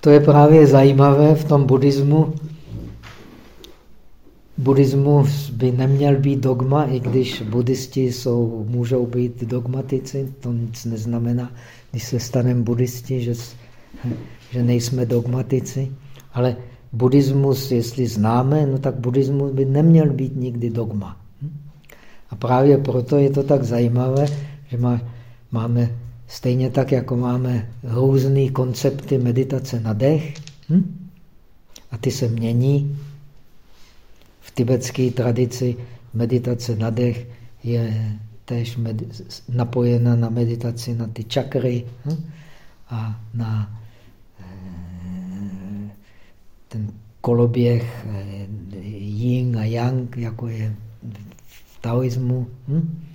To je právě zajímavé v tom buddhismu. Buddhismus by neměl být dogma, i když buddhisti jsou, můžou být dogmatici. To nic neznamená, když se staneme buddhisti, že, že nejsme dogmatici. Ale buddhismus, jestli známe, no tak buddhismus by neměl být nikdy dogma. A právě proto je to tak zajímavé, že má, máme stejně tak, jako máme různé koncepty meditace na dech, hm? a ty se mění. V tibetské tradici meditace na dech je též napojena na meditaci na ty čakry hm? a na eh, ten koloběh eh, yin a yang, jako je v taoismu. Hm?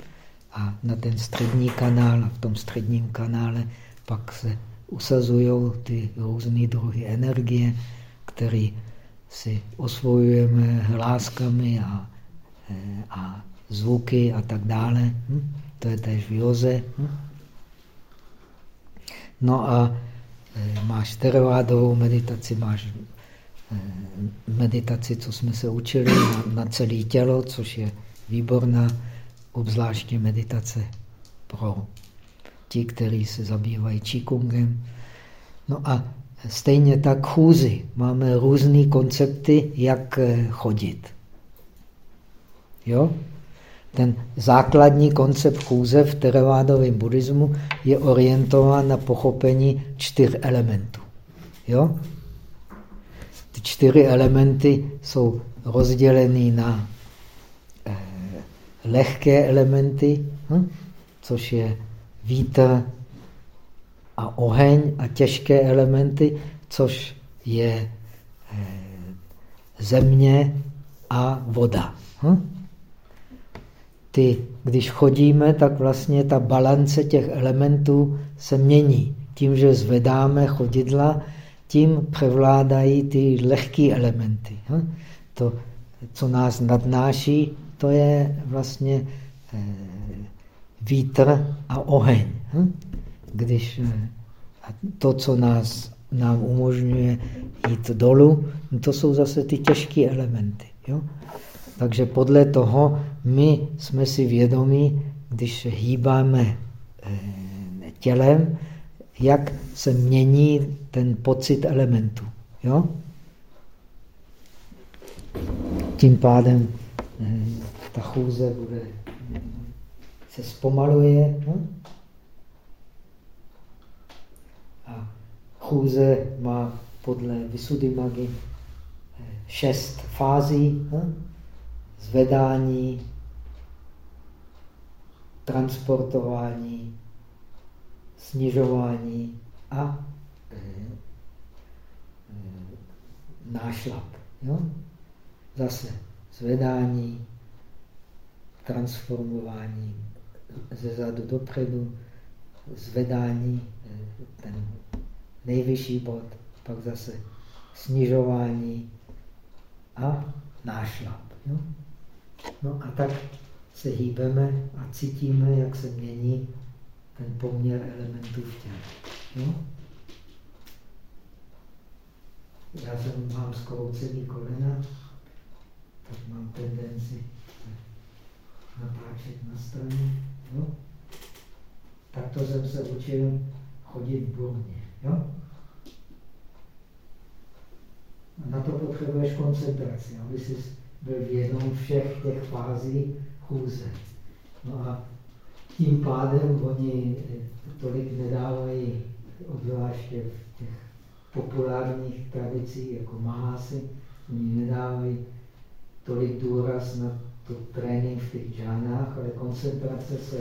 A na ten střední kanál, a v tom středním kanále pak se usazují ty různé druhy energie, které si osvojujeme hláskami a, eh, a zvuky a tak dále. Hm? To je též v joze. Hm? No a e, máš teravádovou meditaci, máš e, meditaci, co jsme se učili na, na celé tělo, což je výborná, obzvláště meditace pro ti, kteří se zabývají číkungem. No a stejně tak chůzy. Máme různé koncepty, jak e, chodit. Jo? Ten základní koncept chůze v teravádovém buddhismu je orientován na pochopení čtyř elementů. Jo? Ty čtyři elementy jsou rozděleny na eh, lehké elementy, hm? což je vítr a oheň a těžké elementy, což je eh, země a voda. Hm? ty, když chodíme, tak vlastně ta balance těch elementů se mění. Tím, že zvedáme chodidla, tím převládají ty lehké elementy. Hm? To, co nás nadnáší, to je vlastně eh, vítr a oheň. Hm? Když eh, to, co nás, nám umožňuje jít dolů, to jsou zase ty těžké elementy. Jo? Takže podle toho my jsme si vědomí, když hýbáme eh, tělem, jak se mění ten pocit elementu. Jo? Tím pádem ta chůze bude, se zpomaluje. No? A chůze má podle Visuddhimaggy eh, šest fází. No? zvedání, transportování, snižování a e, e, nášlap. Jo? Zase zvedání, transformování ze zadu dopředu, zvedání, e, ten nejvyšší bod, pak zase snižování a nášlap. Jo? No a tak se hýbeme a cítíme, jak se mění ten poměr elementů v těle. No? Já jsem, mám skroucený kolena, tak mám tendenci natáčet na straně. Jo? Takto jsem se učil chodit burně. Jo? Na to potřebuješ koncentraci, aby si byl vědom všech těch fází chůze. No a tím pádem oni tolik nedávají, obzvláště v těch populárních tradicích, jako Mahásy, oni nedávají tolik důraz na to trénink v těch džánách, ale koncentrace se,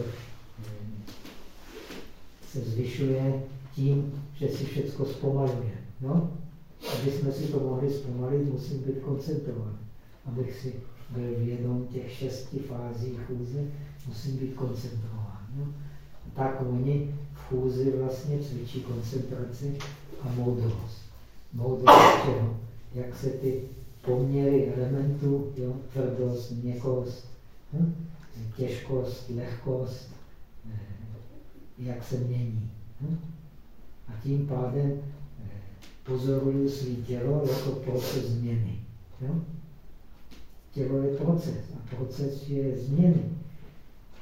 se zvyšuje tím, že si všechno zpomaluje. No? Aby jsme si to mohli zpomalit, musím být koncentrovaný abych si byl vědom těch šesti fází chůze, musím být koncentrován. No? Tak oni v chůzi vlastně cvičí koncentraci a moudrost. Moudrost čeho? Jak se ty poměry elementů, jo? tvrdost, měkost, hm? těžkost, lehkost, eh, jak se mění. Hm? A tím pádem eh, pozoruju svý tělo jako proces změny. Jo? Tělo je proces a proces je změny.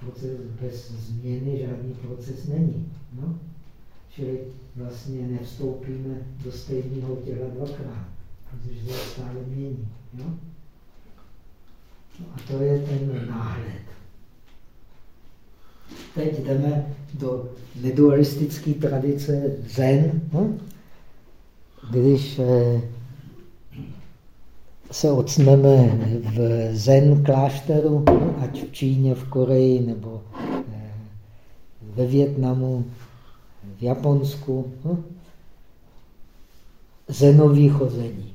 Proces bez změny žádný proces není. No? Čili vlastně nevstoupíme do stejného těla dvakrát, protože se stále mění. Jo? No a to je ten náhled. Teď jdeme do nedualistické tradice Zen, hm? když eh, se ocneme v Zen klášteru, ať v Číně, v Koreji nebo eh, ve Větnamu, v Japonsku, hm? zenový chození.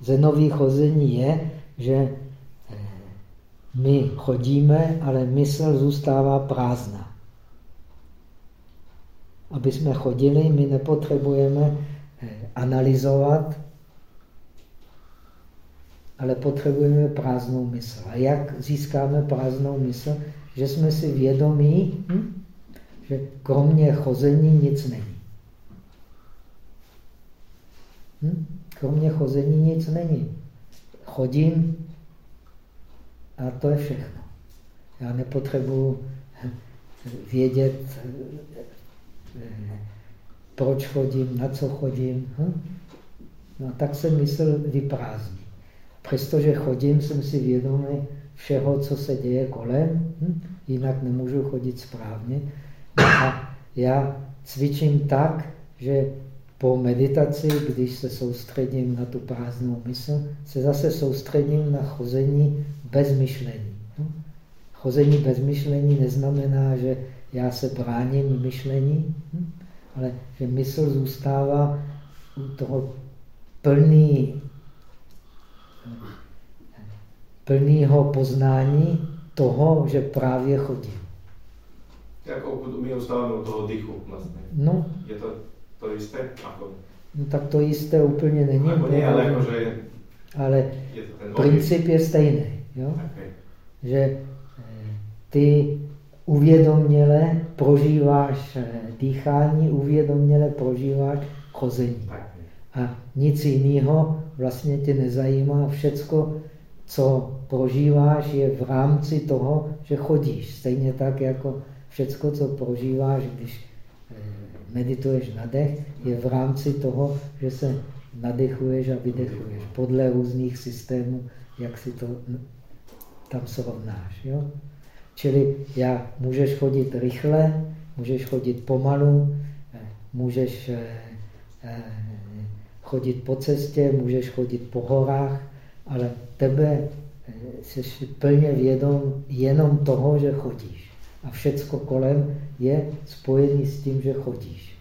Zenový chození je, že my chodíme, ale mysl zůstává prázdná. Aby jsme chodili, my nepotřebujeme eh, analyzovat, ale potřebujeme prázdnou mysl. A jak získáme prázdnou mysl? Že jsme si vědomí, hm? že kromě chození nic není. Hm? Kromě chození nic není. Chodím, a to je všechno. Já nepotřebuji vědět, proč chodím, na co chodím. Hm? No tak se mysl vyprázdní. Přestože chodím, jsem si vědomý všeho, co se děje kolem, hm? jinak nemůžu chodit správně. A já cvičím tak, že po meditaci, když se soustředím na tu prázdnou mysl, se zase soustředím na chození bez myšlení. Hm? Chození bez myšlení neznamená, že já se bráním myšlení, hm? ale že mysl zůstává u toho plný, plného poznání toho, že právě chodím. Jako pokud umí toho dýchu vlastně. No. Je to to jisté? Ako? No tak to jisté úplně není. Jako nie, ale jakože... Ale je princip je stejný. Jo? Okay. Že eh, ty uvědoměle prožíváš eh, dýchání, uvědoměle prožíváš chození. A nic jiného vlastně tě nezajímá. Všecko, co prožíváš, je v rámci toho, že chodíš. Stejně tak jako všecko, co prožíváš, když medituješ na dech, je v rámci toho, že se nadechuješ a vydechuješ. Podle různých systémů, jak si to tam srovnáš. Jo? Čili já, můžeš chodit rychle, můžeš chodit pomalu, eh, můžeš eh, eh, chodit po cestě, můžeš chodit po horách, ale tebe jsi plně vědom jenom toho, že chodíš. A všecko kolem je spojený s tím, že chodíš.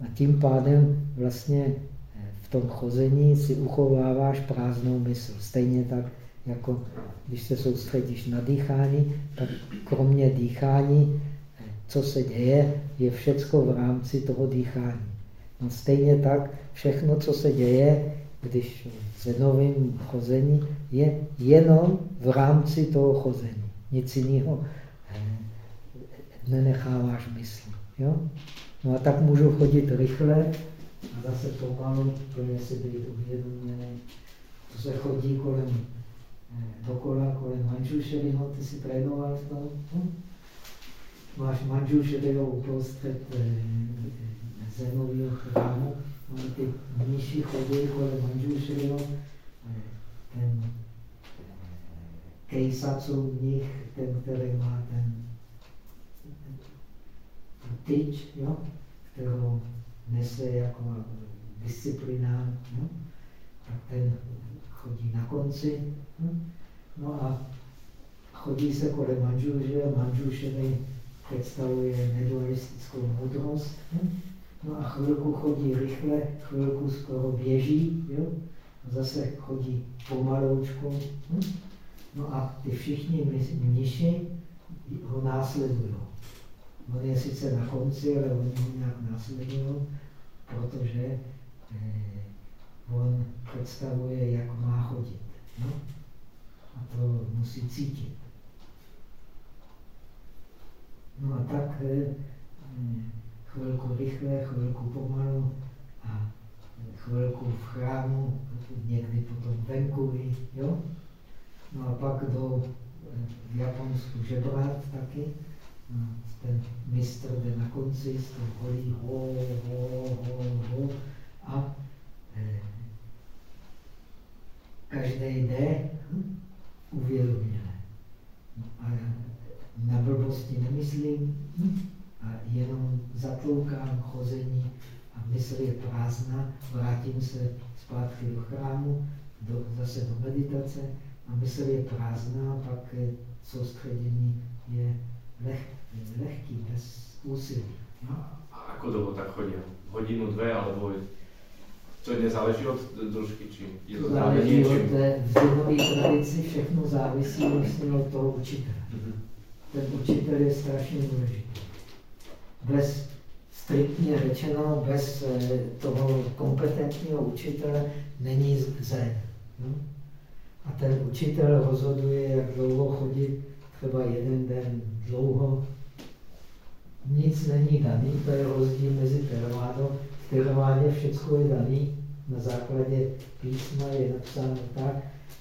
A tím pádem vlastně v tom chození si uchováváš prázdnou mysl. Stejně tak jako když se soustředíš na dýchání, tak kromě dýchání, co se děje, je všecko v rámci toho dýchání. No stejně tak všechno, co se děje, když se novým chození, je jenom v rámci toho chození. Nic jiného eh, nenecháváš mysli. Jo? No a tak můžu chodit rychle a zase pomalu, plně si být uvědoměný. To se chodí kolem dokola kolem Manžušeryho, ty si trénoval v tom. Hm? Máš Manžušeryho uprostřed eh, zemového chrámu, ale ty mniši chodí kolem Manžušeryho, eh, ten eh, Kejsacu mnich, ten, který má ten tyč, jo? kterou nese jako disciplinár, jo? tak ten chodí na konci. Hm? No a chodí se kolem manžuše a manžušený představuje nedualistickou moudrost. Hm? No a chvilku chodí rychle, chvilku skoro běží, jo? Zase chodí pomaloučku. Hm? No a ty všichni mniši ho následují. On je sice na konci, ale oni ho nějak následují, protože eh, on představuje, jak má chodit. No? A to musí cítit. No a tak eh, chvilku rychle, chvilku pomalu a chvilku v chrámu, někdy potom venku, jo? No a pak do v Japonsku žebrát taky. Ten mistr jde na konci s tou holí ho, ho, ho, ho a eh, každý jde hm, a na blbosti nemyslím a jenom zatloukám chození a mysl je prázdná, vrátím se zpátky do chrámu, do, zase do meditace a mysl je prázdná, pak soustředění je leh, lehký, bez úsilí. No. A ako dlho tak chodia? Hodinu, dve, alebo to nezáleží od družky, či je to záleží od té zenové tradici, všechno závisí vlastně od toho učitele. Mm -hmm. Ten učitel je strašně důležitý. Bez striktně řečeno, bez eh, toho kompetentního učitele není zen. Hm? A ten učitel rozhoduje, jak dlouho chodit, třeba jeden den dlouho. Nic není daný, to je rozdíl mezi teravádou. V teravádě všechno je daný, na základě písma je napsáno tak,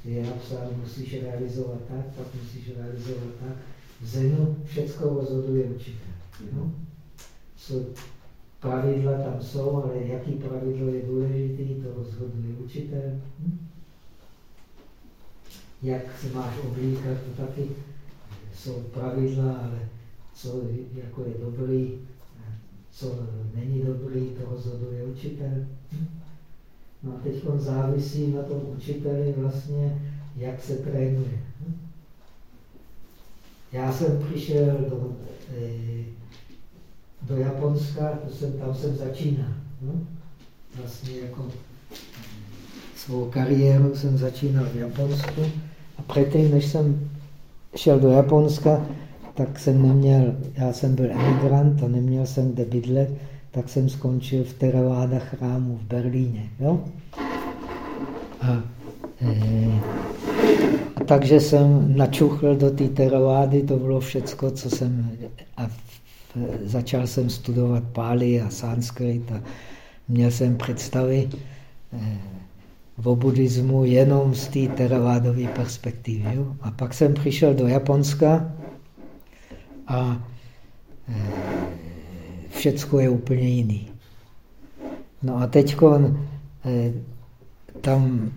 je napsáno, musíš realizovat tak, tak musíš realizovat tak. V Zenu všechno rozhoduje učitel. No? So, pravidla tam jsou, ale jaký pravidlo je důležitý, to rozhoduje učitel. Hm? jak se máš oblíkat, to taky jsou pravidla, ale co jako je dobrý, co není dobrý, to rozhoduje učitel. No a teď on závisí na tom učiteli vlastně, jak se trénuje. Já jsem přišel do, eh, do Japonska, to jsem, tam jsem začínal. Vlastně jako svou kariéru jsem začínal v Japonsku. A předtím, než jsem šel do Japonska, tak jsem neměl, já jsem byl emigrant a neměl jsem kde bydlet, tak jsem skončil v Theravada chrámu v Berlíně. Jo? A, e, a takže jsem načuchl do té Teravády, to bylo všecko, co jsem... A začal jsem studovat Pali a Sanskrit a měl jsem představy, e, o buddhismu jenom z té teravádové perspektivy. Jo? A pak jsem přišel do Japonska a e, všecko je úplně jiný. No a teď e, tam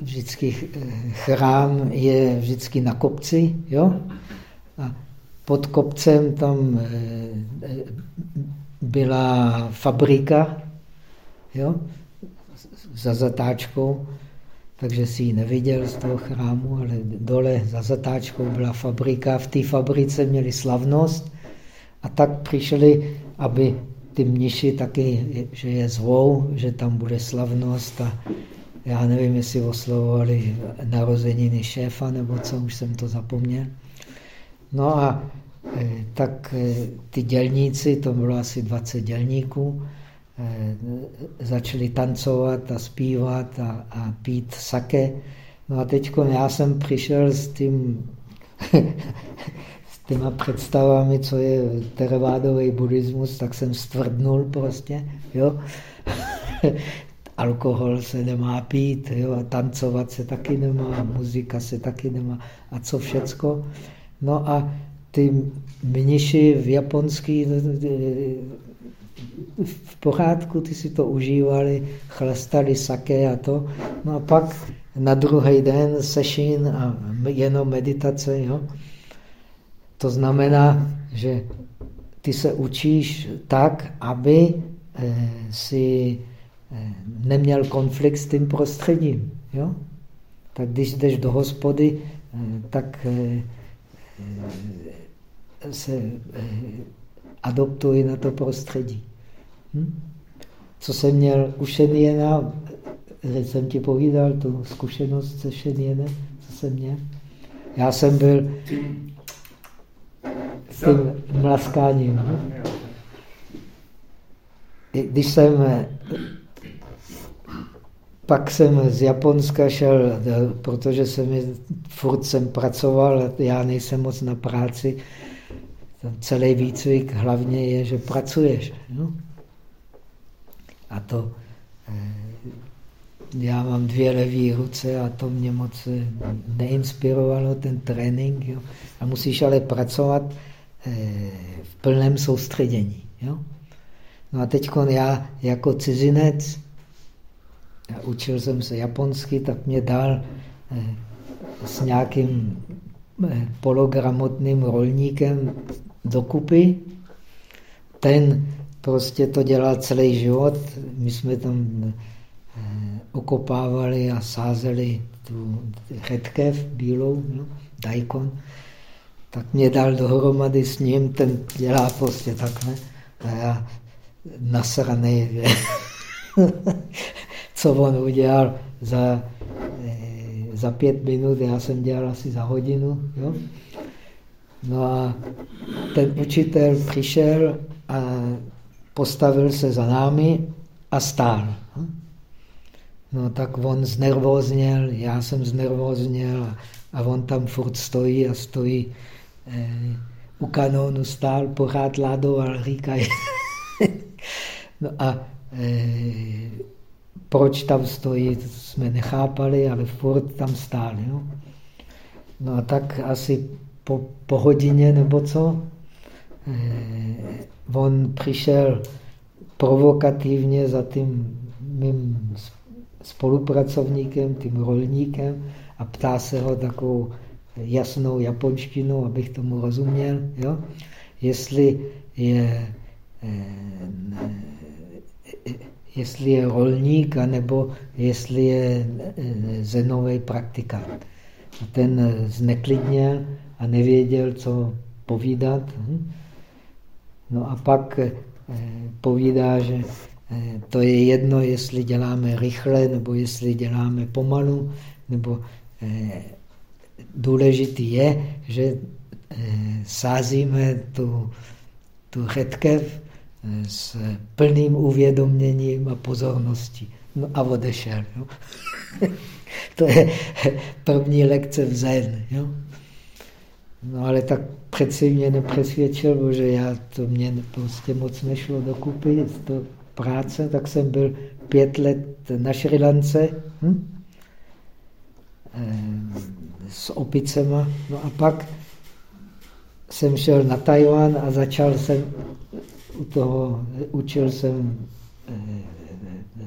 vždycky chrám je vždycky na kopci, jo? A pod kopcem tam byla fabrika, jo? Za zatáčkou, takže si ji neviděl z toho chrámu, ale dole za zatáčkou byla fabrika. V té fabrice měli slavnost a tak přišli, aby ty mniši taky, že je zvou, že tam bude slavnost a já nevím, jestli oslovovali narozeniny šéfa nebo co, už jsem to zapomněl. No a e, tak e, ty dělníci, to bylo asi 20 dělníků, Eh, začali tancovat a zpívat a, a pít sake. No a teď já jsem přišel s tím s těma představami, co je teravádový buddhismus, tak jsem stvrdnul prostě, jo. Alkohol se nemá pít, jo, a tancovat se taky nemá, muzika se taky nemá a co všecko. No a ty mniši v japonský v pořádku, ty si to užívali, chlastali sake a to. No a pak na druhý den sešin a jenom meditace. Jo? To znamená, že ty se učíš tak, aby eh, si eh, neměl konflikt s tím prostředím. Jo? Tak když jdeš do hospody, eh, tak se adoptuj na to prostředí. Hm? Co jsem měl u Šeniena, jsem ti povídal tu zkušenost se Šenienem, co jsem měl. Já jsem byl s tím mlaskáním. Hm? Když jsem pak jsem z Japonska šel, protože jsem furt jsem pracoval, já nejsem moc na práci, celý výcvik hlavně je, že pracuješ. No? A to eh, já mám dvě levé ruce a to mě moc eh, neinspirovalo, ten trénink. Jo? A musíš ale pracovat eh, v plném soustředění. Jo? No a teď já jako cizinec, já učil jsem se japonsky, tak mě dal s nějakým pologramotným rolníkem dokupy. Ten prostě to dělal celý život. My jsme tam eh, okopávali a sázeli tu redkev bílou, no, daikon. Tak mě dal dohromady s ním, ten dělá prostě takhle. A já nasraný, co on udělal za, eh, za pět minut, já jsem dělal asi za hodinu. Jo? No a ten učitel přišel a postavil se za námi a stál. No tak on znervozněl, já jsem znervozněl a, a on tam furt stojí a stojí eh, u kanónu stál, pořád ládoval, říkají. no a eh, proč tam stojí, to jsme nechápali, ale furt tam stál. Jo? No a tak asi po, po hodině nebo co, on přišel provokativně za tím mým spolupracovníkem, tím rolníkem a ptá se ho takovou jasnou japonštinou, abych tomu rozuměl, jo? jestli je, eh, jestli je rolník, anebo jestli je eh, zenový praktikant. Ten zneklidněl a nevěděl, co povídat. Hm? No a pak eh, povídá, že eh, to je jedno, jestli děláme rychle, nebo jestli děláme pomalu, nebo eh, důležitý je, že sázíme tu, tu řetkev s plným uvědoměním a pozorností. No a odešel. Jo? to je první lekce v zen. Jo? No ale tak přeci mě nepřesvědčil, protože já, to mě prostě moc nešlo dokupy, to práce, tak jsem byl pět let na Šrilance hm? Eh, s opicema. No a pak jsem šel na Tajván a začal jsem u toho, učil jsem eh,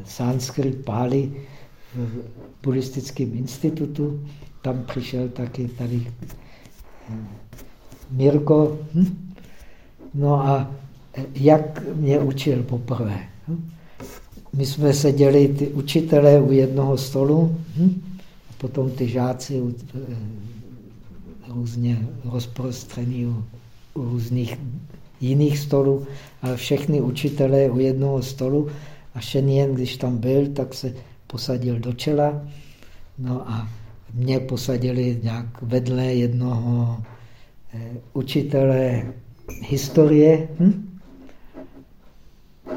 sanskrit, páli v buddhistickém institutu. Tam přišel taky tady Mirko, hm? no a jak mě učil poprvé? Hm? My jsme seděli, ty učitelé, u jednoho stolu, hm? a potom ty žáci eh, různě rozprostřený u, u různých jiných stolů, ale všechny učitelé u jednoho stolu a Shen když tam byl, tak se posadil do čela, no a mě posadili nějak vedle jednoho eh, učitele historie. Hm?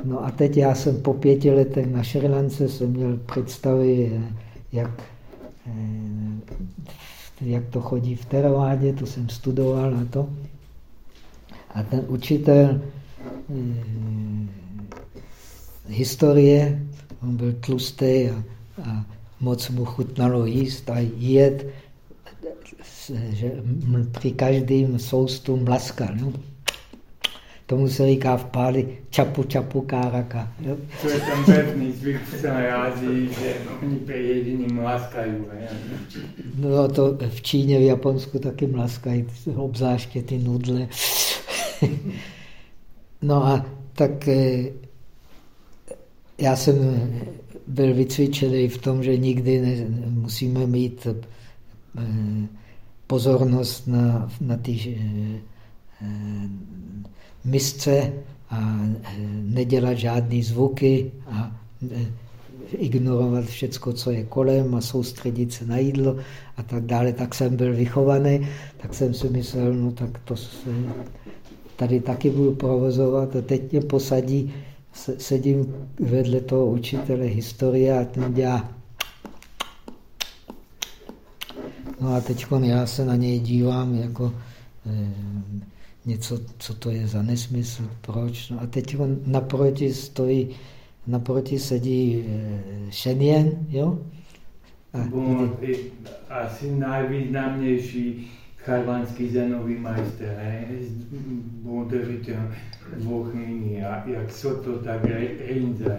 No a teď já jsem po pěti letech na Šrilance jsem měl představy, eh, jak, eh, jak to chodí v Teravádě, to jsem studoval na to. A ten učitel historie, on byl tlustý a, a moc mu chutnalo jíst a jet, že při každém soustu mlaskal. No. Tomu se říká v páli čapu čapu káraka. Jo? To je ten pevný zvyk v celé Ázii, že oni jediný mlaskají. No to v Číně, v Japonsku taky mlaskají, obzáště ty nudle. no a tak eh, já jsem byl vycvičený v tom, že nikdy ne, musíme mít eh, pozornost na, na ty eh, misce a eh, nedělat žádné zvuky a ignorovat všecko, co je kolem a soustředit se na jídlo a tak dále. Tak jsem byl vychovaný, tak jsem si myslel, no tak to tady taky budu provozovat a teď mě posadí sedím vedle toho učitele historie a ten dělá. No a teď já se na něj dívám jako e, něco, co to je za nesmysl, proč. No a teď on naproti stojí, naproti sedí Shenyan, jo? A Byl asi nejvýznamnější charvanský zenový majster, držitel dvou liní, jak Soto, tak Reinzaj.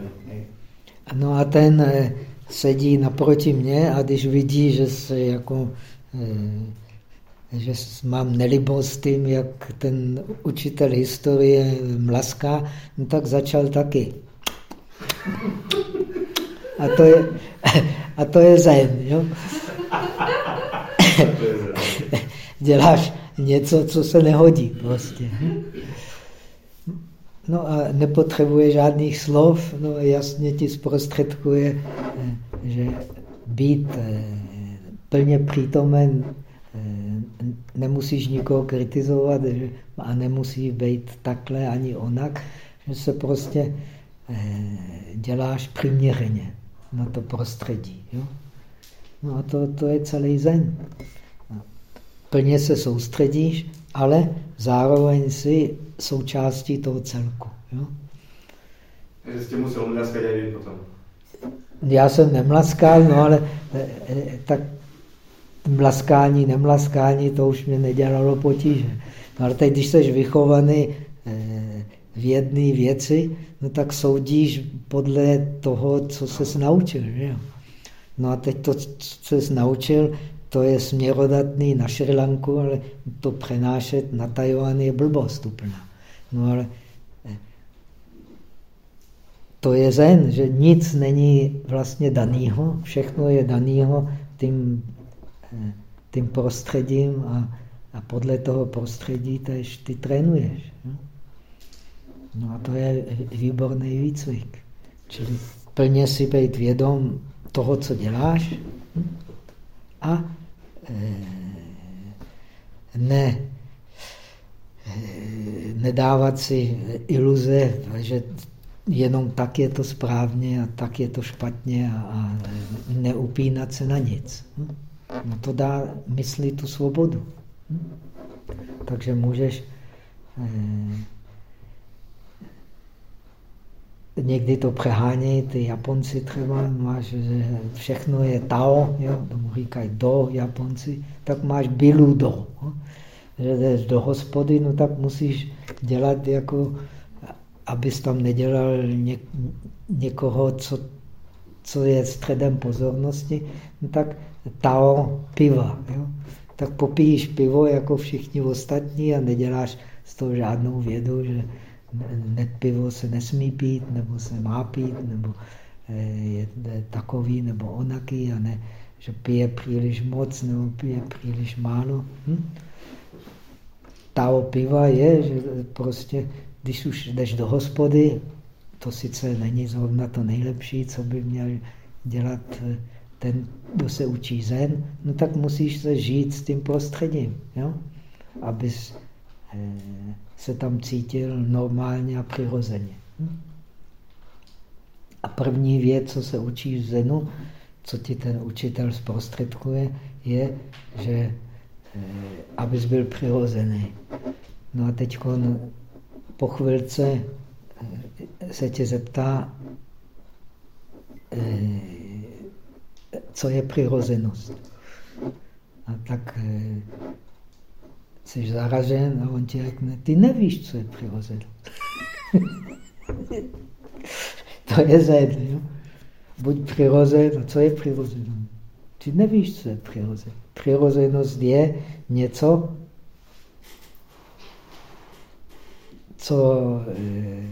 No a ten eh, sedí naproti mě a když vidí, že se jako eh, že mám nelibost tím, jak ten učitel historie mlaská, no tak začal taky. A to je, a to je zen, jo? Děláš něco, co se nehodí prostě. No a nepotřebuje žádných slov, no jasně ti zprostředkuje, eh, že být eh, plně přítomen, eh, nemusíš nikoho kritizovat a nemusí být takhle ani onak, že se prostě děláš přiměřeně na to prostředí. Jo? No a to, to je celý zen. Plně se soustředíš, ale zároveň si součástí toho celku. Jo? Takže jste musel mlaskat i potom. Já jsem nemlaskal, no ale eh, eh, tak mlaskání, nemlaskání, to už mě nedělalo potíže. No ale teď, když jsi vychovaný eh, v jedné věci, no tak soudíš podle toho, co jsi naučil. Že jo? No a teď to, co jsi naučil, to je směrodatný na Šri Lanku, ale to přenášet na Tajvan je blbost úplná. No ale eh, to je zen, že nic není vlastně daného, všechno je daného tím, eh, tím prostředím a, a podle toho prostředí tež ty trénuješ. No a to je výborný výcvik. Čili plně si být vědom toho, co děláš a e, ne nedávat si iluze, že jenom tak je to správně a tak je to špatně a, neupínat se na nic. No to dá mysli tu svobodu. Takže můžeš eh, někdy to přehání, ty Japonci třeba, máš, že všechno je Tao, jo, tomu říkají do Japonci, tak máš Bilu do. Jo že jdeš do hospody, no tak musíš dělat jako, abys tam nedělal ně, někoho, co, co je středem pozornosti, no tak tao piva. Jo? Tak popíjíš pivo jako všichni ostatní a neděláš z toho žádnou vědu, že pivo se nesmí pít, nebo se má pít, nebo eh, je takový, nebo onaký, a ne, že pije příliš moc, nebo pije příliš málo. Hm? Tao piva je, že prostě, když už jdeš do hospody, to sice není zrovna to nejlepší, co by měl dělat eh, ten, kdo se učí zen, no tak musíš se žít s tím prostředím, jo? abys eh, se tam cítil normálně a přirozeně. A první věc, co se učíš v zenu, co ti ten učitel zprostředkuje, je, že Eh, abys byl přirozený. No a teď po chvilce eh, se tě zeptá, eh, co je přirozenost. A tak jsi zaražen a on ti řekne, ty nevíš, co je přirozenost. to je zed, jo? Buď přirozen, a co je přirozenost? Ty nevíš, co je přirozenost. Přirozenost je něco, co e,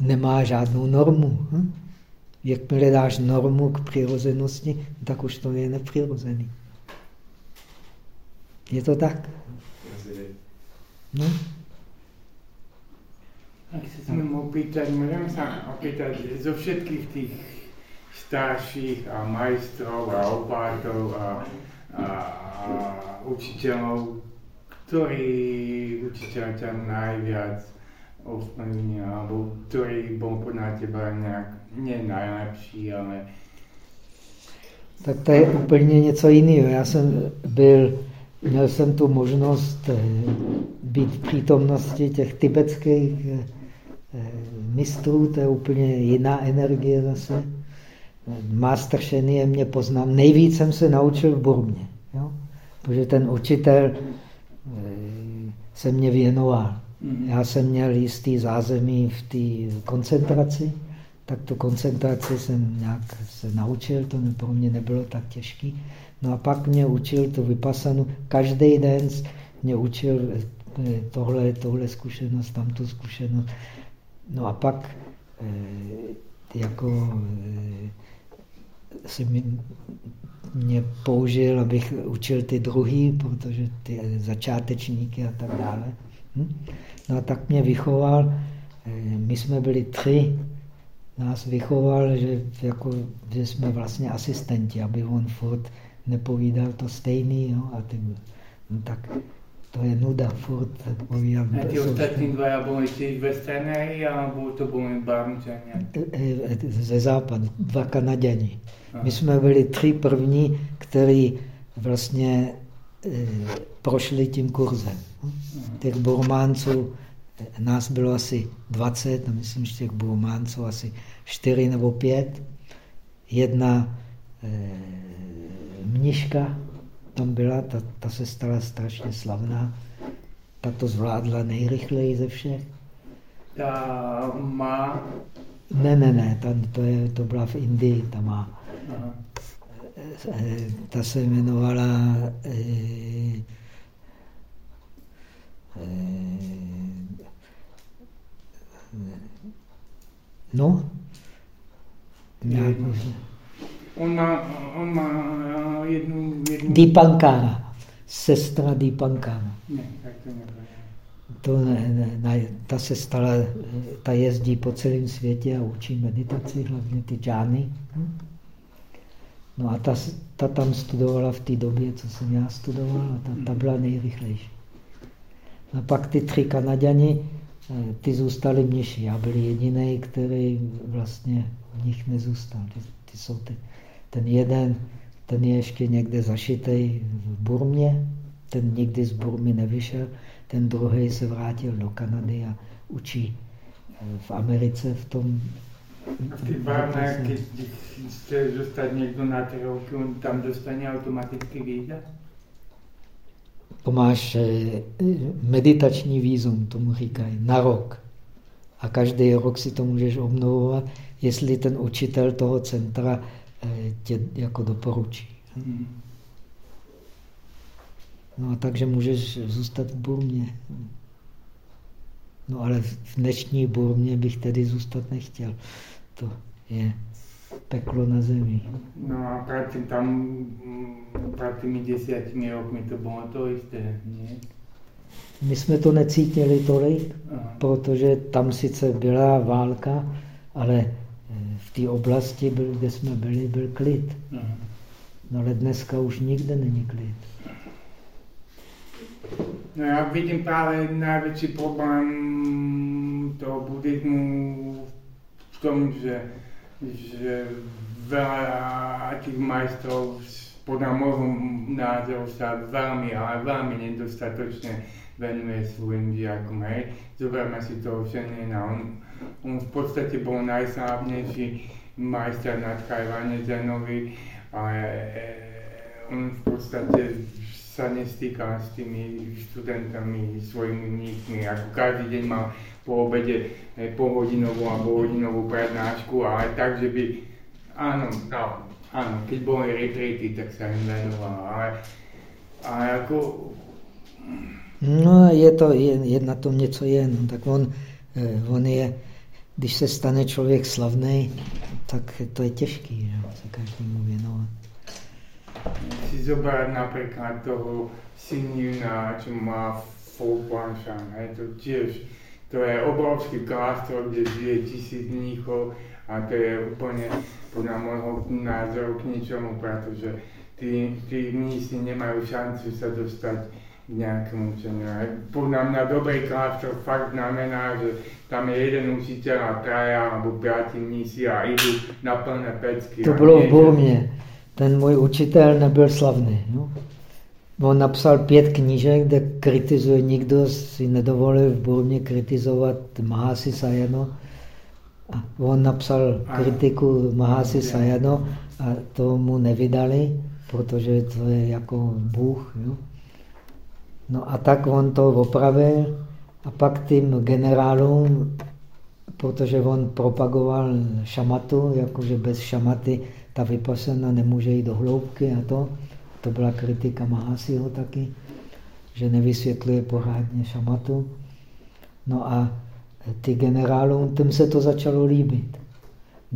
nemá žádnou normu. Hm? Jakmile dáš normu k přirozenosti, tak už to je nepřirozený. Je to tak? No? Ak sa smiem opýtať, môžem sa opýtať, zo všetkých tých starších a majstrov a opátov a, a, a učiteľov, ktorý učiteľ ťa najviac ovplyvnil, alebo ktorý bol podľa teba nejak, nie najlepší, ale... Tak to je úplně něco jiného. Já jsem byl měl jsem tu možnost eh, být v přítomnosti těch tibetských eh, mistrů, to je úplně jiná energie zase. Master Shenie mě poznám. Nejvíc jsem se naučil v Burmě, jo? protože ten učitel se mě věnoval. Mhm. Já jsem měl jistý zázemí v té koncentraci, tak tu koncentraci jsem nějak se naučil, to pro mě nebylo tak těžký. No a pak mě učil tu vypasanu, každý den mě učil eh, tohle, tohle zkušenost, tamtu zkušenost. No a pak eh, jako eh, si mě použil, abych učil ty druhý, protože ty začátečníky a tak dále. Hm? No a tak mě vychoval, my jsme byli tři, nás vychoval, že, jako, že jsme vlastně asistenti, aby on furt nepovídal to stejný. Jo? A ty, no, tak to je nuda, furt povídal. A ty ostatní dva byli ti ve Steneji, nebo to byli Barmčani? E, e, ze západu, dva Kanaděni. My jsme byli tři první, kteří vlastně e, prošli tím kurzem. Těch Burmánců nás bylo asi 20, a myslím, že těch Burmánců asi 4 nebo 5. Jedna e, mniška tam byla, ta, ta se stala strašně slavná. Ta to zvládla nejrychleji ze všech. Ta má... Ne, ne, ne, ta, to, je, to byla v Indii, ta má. Aha. Ta se jmenovala e, e, No? On má, on má jednu, jednu... Dipankara. Sestra Dipankara. Ne, tak to nebylo. To ne, ne, ne, ta se stala, ta jezdí po celém světě a učí meditaci, hlavně ty džány. Hm? No a ta, ta tam studovala v té době, co jsem já studoval, a ta, ta byla nejrychlejší. A pak ty tři Kanaděni, Eh, ty zůstaly mniši. Já byl jediný, který vlastně v nich nezůstal. Ty, ty jsou ty, ten jeden, ten je ještě někde zašitej v Burmě, ten nikdy z Burmy nevyšel, ten druhý se vrátil do Kanady a učí eh, v Americe v tom. A těch barvách, když chce dostat někdo na ty roky, on tam dostane automaticky víza? to máš eh, meditační výzum, tomu říkají, na rok. A každý rok si to můžeš obnovovat, jestli ten učitel toho centra tě jako doporučí. No a takže můžeš zůstat v Burmě. No ale v dnešní Burmě bych tedy zůstat nechtěl. To je peklo na zemi. No a práci tam před těmi desítimi rokmi to bylo to jisté, ne? My jsme to necítili tolik, Aha. protože tam sice byla válka, ale eh, té oblasti, byl, kde jsme byli, byl klid. Aha. No ale dneska už nikde není klid. No já vidím právě největší problém toho buddhismu v tom, že že veľa tých majstrov podľa môjho názoru sa veľmi, ale veľmi nedostatočne venuje svojim diakom. Hej. Zoberme si toho Šenina. On, on v podstate bol najslávnejší majster na Tajvane Zenovi, ale e, on v podstate sa nestýkal s tými študentami, svojimi mníchmi, ako každý deň mal po obede polhodinovú alebo hodinovú prednášku, ale tak, že by, áno, no, áno, keď boli retreaty, tak sa im venoval, ale, ale ako... No, je to, je, je na tom něco jen, no, tak on, eh, on je, když se stane člověk slavný, tak to je těžký, že se každému věnovat. Si zobrať napríklad toho Sinjuna, čo má Full Planshan, to tiež to je obrovský kláštor, kde žije tisíc mníchov a to je úplne podľa môjho názoru k ničomu, pretože tí, tí mnísi nemajú šancu sa dostať k nejakému učeniu. Podľa mňa dobrý kláštor fakt znamená, že tam je jeden učiteľ a traja piati mnísi a idú na plné pecky. To bylo v Burmě. Ten můj učitel nebyl slavný. No? on napsal pět knížek, kde kritizuje, nikdo si nedovolil v Burmě kritizovat Mahasi Sayano. A on napsal kritiku Mahasi Sayano a to mu nevydali, protože to je jako Bůh. Jo? No a tak on to opravil a pak tím generálům, protože on propagoval šamatu, jakože bez šamaty ta vypasena nemůže jít do hloubky a to, to byla kritika Mahasiho taky, že nevysvětluje pořádně šamatu. No a ty generálům, tím se to začalo líbit.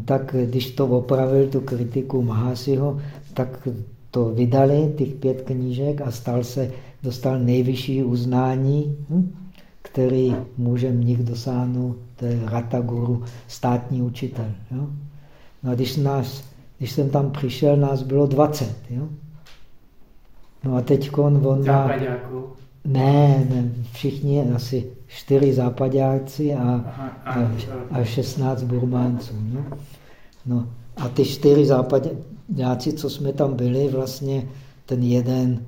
Tak když to opravil, tu kritiku Mahasiho, tak to vydali, těch pět knížek a stal se, dostal nejvyšší uznání, hm, který může mnich dosáhnout, to je Rata Guru, státní učitel. Jo? No a když, nás, když jsem tam přišel, nás bylo 20. Jo? No a teď on má... Ne, ne, všichni asi čtyři západáci a, a, a 16 burmánců. No? no a ty čtyři západáci, co jsme tam byli, vlastně ten jeden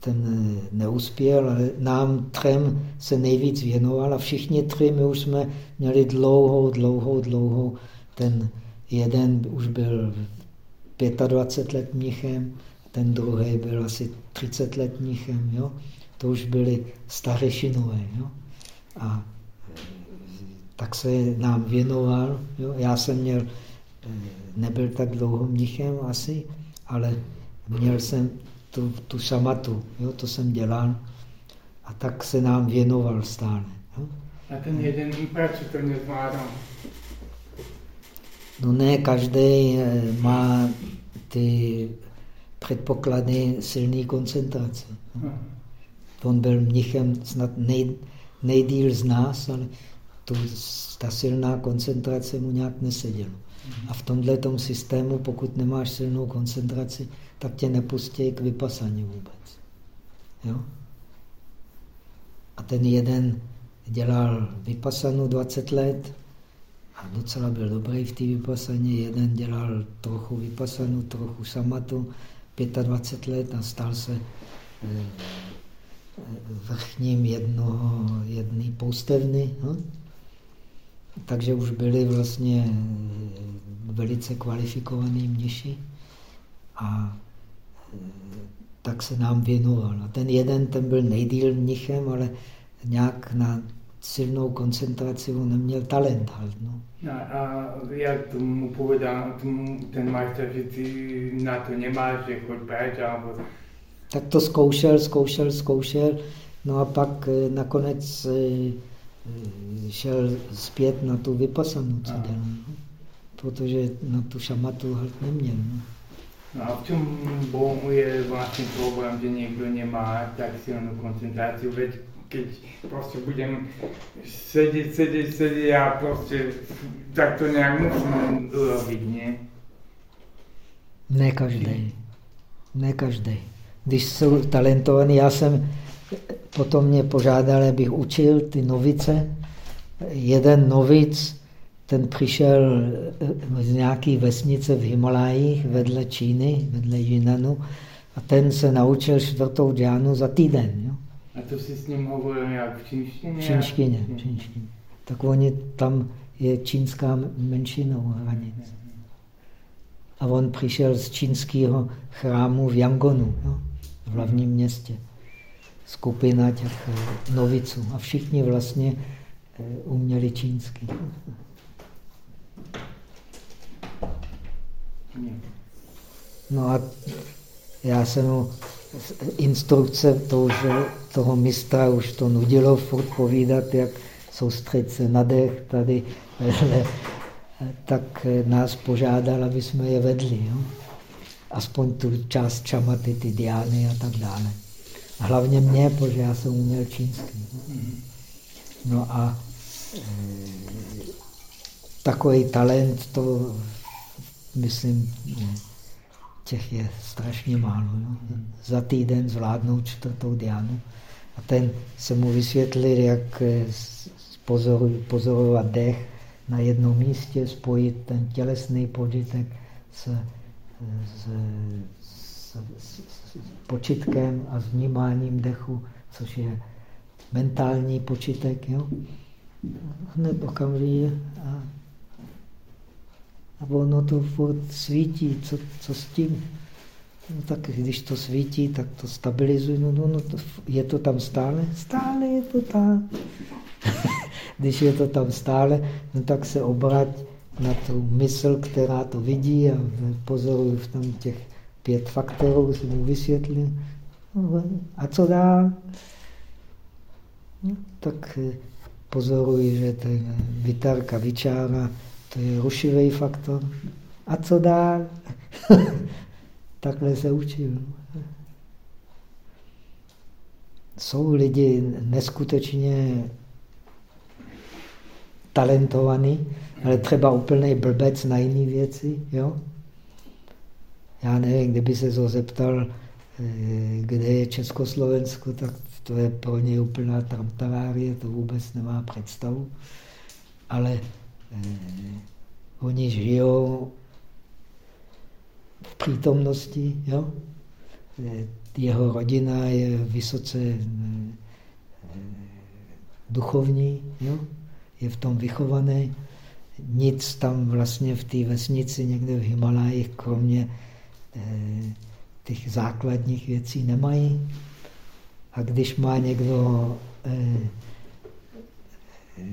ten neuspěl, ale nám třem se nejvíc věnoval a všichni tři my už jsme měli dlouhou, dlouhou, dlouhou. Ten jeden už byl 25 let mnichem, ten druhý byl asi 30 let mnichem. Jo? To už byli starešinové. Jo? A tak se nám věnoval. Jo? Já jsem měl, nebyl tak dlouho mnichem asi, ale měl jsem tu, tu šamatu, jo? to jsem dělal. A tak se nám věnoval stále. Jo? A ten jeden proč to nezvládal? No ne, každý eh, má ty předpoklady silné koncentrace. On byl mnichem snad nej, nejdíl z nás, ale tu, ta silná koncentrace mu nějak neseděla. A v tomhle systému, pokud nemáš silnou koncentraci, tak tě nepustí k vypasaní vůbec. Jo? A ten jeden dělal vypasanu 20 let a docela byl dobrý v té vypasaně. Jeden dělal trochu vypasanu, trochu samatu, 25 let a stal se eh, vrchním jednoho, jedný poustevny. No? Takže už byli vlastně velice kvalifikovaní mniši a eh, tak se nám věnoval. A ten jeden, ten byl nejdíl mnichem, ale nějak na silnou koncentraci on neměl talent. No. No, a jak tomu povedal ten majster, že ty na to nemáš, že choď preč, alebo... Tak to zkoušel, zkoušel, zkoušel, no a pak eh, nakonec eh, šel zpět na tu vypasanu, co dělal. No. Protože na tu šamatu hled neměl. No. No a v čem je vlastně problém, že někdo nemá tak silnou koncentraci? Veď keď prostě budem sedět, sedět, sedět a prostě tak to nějak musím urobiť, ne? Ne každý. Ne každý. Když jsou talentovaní, já jsem, potom mě požádal, abych učil ty novice. Jeden novic, ten přišel z nějaké vesnice v Himalajích vedle Číny, vedle Jinanu, a ten se naučil čtvrtou džánu za týden. Jo? A to si s ním hovoril jak v čínštině? V čínštině, v čínštině. Tak oni, tam je čínská menšinou hranic. A on přišel z čínského chrámu v Yangonu, jo, v hlavním městě. Skupina těch eh, noviců. A všichni vlastně eh, uměli čínsky. No a já jsem mu instrukce toho, toho mistra už to nudilo furt povídat, jak soustředit se na dech tady, tak nás požádal, aby jsme je vedli. Jo? Aspoň tu část čamaty, ty diány a tak dále. Hlavně mě, protože já jsem uměl čínsky. No a e, takový talent, to myslím, těch je strašně málo. Jo? Za týden zvládnou čtvrtou diánu. A ten se mu vysvětlil, jak eh, pozorovat dech na jednom místě, spojit ten tělesný požitek s, s, s, s, s počitkem a s vnímáním dechu, což je mentální počitek. Jo? Hned okamžitě a, a ono to furt svítí, co, co s tím. No tak když to svítí, tak to stabilizuje. No, no, no je to tam stále? Stále je to tam. když je to tam stále, no tak se obrať na tu mysl, která to vidí a pozoruju v tam těch pět faktorů, si mu vysvětlím. No, a co dál? No, tak eh, pozoruji, že ten vytárka vyčára, to je rušivý faktor. A co dál? Takhle se učil. Jsou lidi neskutečně talentovaní, ale třeba úplný blbec na jiné věci. Jo? Já nevím, kdyby se to zeptal, eh, kde je Československo, tak to je pro ně úplná tramtarárie, to vůbec nemá představu. Ale eh, oni žijou v přítomnosti. Jo? Eh, jeho rodina je vysoce eh, duchovní, jo? je v tom vychovaný. Nic tam vlastně v té vesnici někde v Himalajích, kromě těch základních věcí nemají. A když má někdo eh, eh,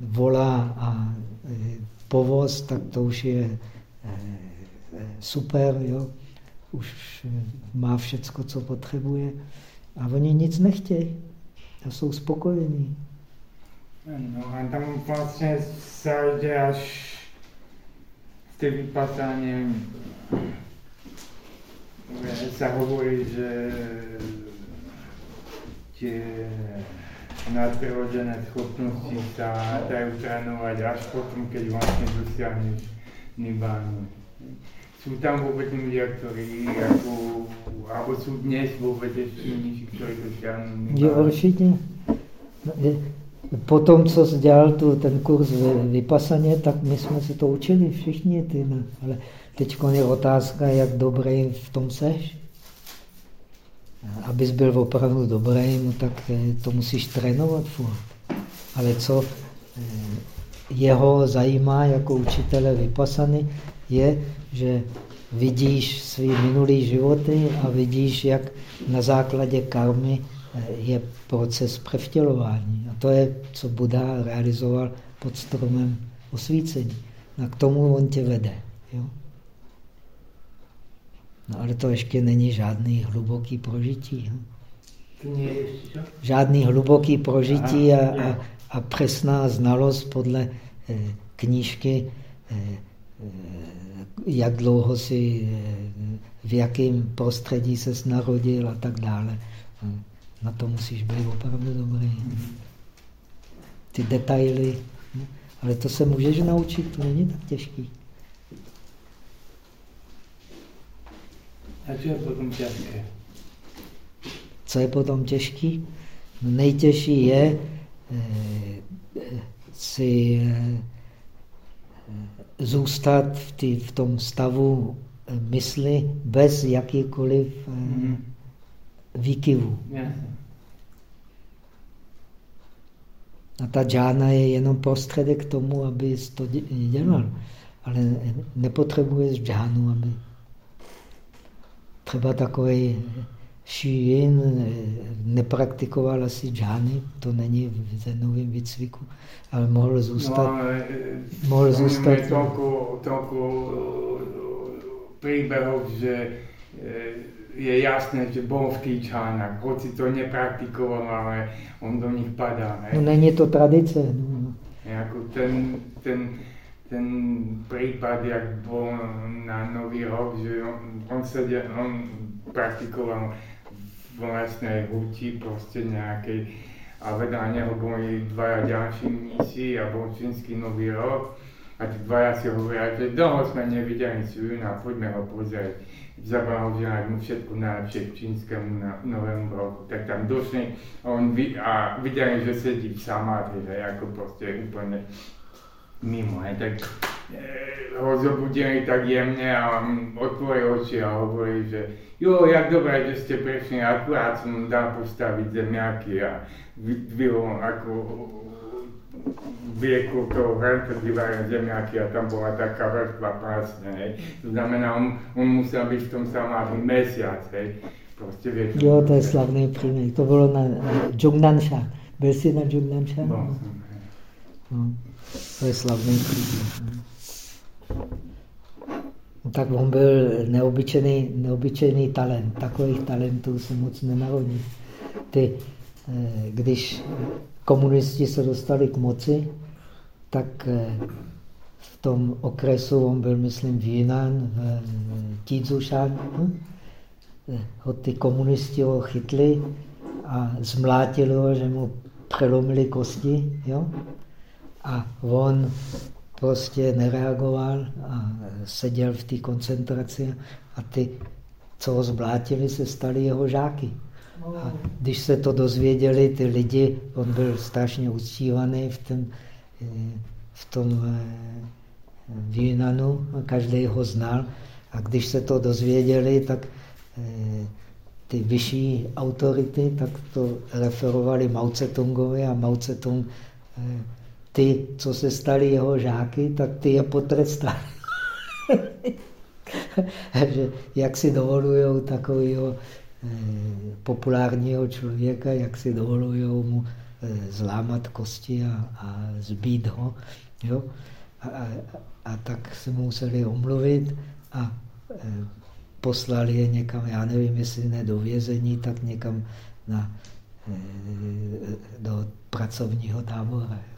volá a eh, povoz, tak to už je eh, super, jo? už má všecko, co potřebuje. A oni nic nechtějí a jsou spokojení. No a tam vlastně se až s tím se hovorí, že tie nadprirodzené schopnosti sa dajú trénovať až potom, keď vlastne dosiahneš nibánu sú tam vôbec ľudia, ktorí ako, alebo sú dnes vôbec ešte nižší, ktorí dosiahnu? Jo, určitě. Po tom, co jsi dělal tu, ten kurz vypasaně, tak my jsme si to učili všichni. Ty, ne? Ale teď je otázka, jak dobrý v tom seš. Abys byl opravdu dobrý, no tak eh, to musíš trénovat furt. Ale co eh, jeho zajímá jako učitele vypasany, je, že vidíš svý minulý životy a vidíš, jak na základě karmy eh, je proces převtělování. A to je, co Buddha realizoval pod stromem osvícení. A k tomu on tě vede. Jo? No ale to ještě není žádný hluboký prožití. Jo? Žádný hluboký prožití a, a, a přesná znalost podle eh, knížky eh, jak dlouho si, v jakém prostředí se narodil a tak dále. Na to musíš být opravdu dobrý. Ty detaily. Ale to se můžeš naučit, to není tak těžký. A co je potom těžké? Co je potom těžký? No nejtěžší je eh, si eh, zůstat v, tý, v tom stavu eh, mysli bez jakýkoliv mm. výkyvu. Yeah. A ta džána je jenom prostředek k tomu, aby to dělal. Ale nepotřebuješ džánu, aby třeba takový Šíjin nepraktikoval asi džány, to není v zenovém výcviku, ale mohl zůstat. No, ale, mohl zůstat. Je toľko, toľko príbehov, že je jasné, že tých džánach, hoci to nepraktikoval, ale on do nich padá. Ne? No není to tradice. No. Jako ten, ten, ten prípad, jak bol na Nový rok, že on, on, sedel, on praktikoval vlastnej huti proste nejakej a vedľa neho boli dvaja ďalší mnísi a bol čínsky nový rok a tí dvaja si hovoria, že dlho sme nevideli Sujuna, poďme ho pozrieť. Zablahoželať mu všetko najlepšie k čínskemu novému roku. Tak tam došli on vid a videli, že sedí v samáti, že ako proste úplne mimo. Hej. Tak ho zobudili tak jemne a otvoril oči a hovorí, že jo, jak dobré, že ste prišli, akurát som dal postaviť zemiaky a vyhol ako vieku toho hrnca divajú zemiaky a tam bola taká vrstva prasne, hej. To znamená, on, on musel byť v tom samáři mesiac, hej. Prostě vieš. Jo, to je slavný příběh. To bylo na, na Jungnansha. Byl jsi na Jungnansha? No, no, to je slavný příběh. No, tak on byl neobyčejný, neobyčejný talent. Takových talentů se moc nenarodí. Ty, eh, když komunisti se dostali k moci, tak eh, v tom okresu, on byl, myslím, v Jinan, v Tízushan, hm? Eh, ho ty komunisti ho chytli a zmlátili ho, že mu přelomili kosti. Jo? A on prostě nereagoval a seděl v té koncentraci a ty, co ho zblátili, se stali jeho žáky. A když se to dozvěděli ty lidi, on byl strašně uctívaný v, tom, eh, v tom eh, Vínanu, každý ho znal. A když se to dozvěděli, tak eh, ty vyšší autority, tak to referovali Mao Tse-tungovi a Mao Tse-tung ty, co se stali jeho žáky, tak ty je potrestali. že jak si dovolují takového eh, populárního člověka, jak si dovolují mu eh, zlámat kosti a, a zbít ho. Jo? A, a, a tak se museli omluvit a eh, poslali je někam, já nevím, jestli ne do vězení, tak někam na, do pracovního tábora.